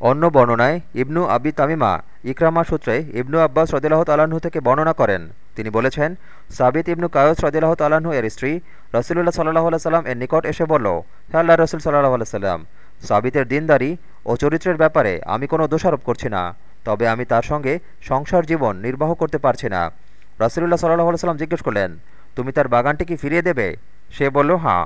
অন্য বর্ণনায় ইবনু আবি তামিমা ইকরামা সূত্রে ইবনু আব্বাস রদিল্লাহ তালাহু থেকে বর্ণনা করেন। তিনি বলেছেন, সাবিত ইবনু কায়স রদিল্লাহ তালাহু এর স্ত্রী রসুল্লাহ সাল্লাহ সাল্লাম এর নিকট এসে বলল, হে আল্লাহ রসুল সাল্লাহ সাল্লাম, সাবিতের দিনদারি ও চরিত্রের ব্যাপারে আমি কোনো দোষারোপ করছি না, তবে আমি তার সঙ্গে সংসার জীবন নির্বাহ করতে পারছি না। রসুল্লাহ সাল্লাহ সাল্লাম জিজ্ঞেস করলেন, তুমি তার বাগানটি কি ফিরিয়ে দেবে? সে বলল হাঁ